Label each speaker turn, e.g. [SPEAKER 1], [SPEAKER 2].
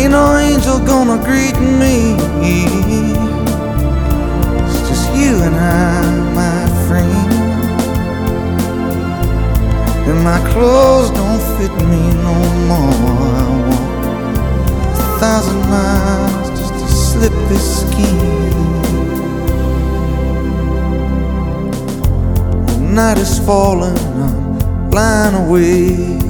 [SPEAKER 1] Ain't no angel gonna greet me. It's just you and I, my friend. And my clothes don't fit me no more. I walk a thousand miles just to slip this skin. Night is falling, I'm lying awake.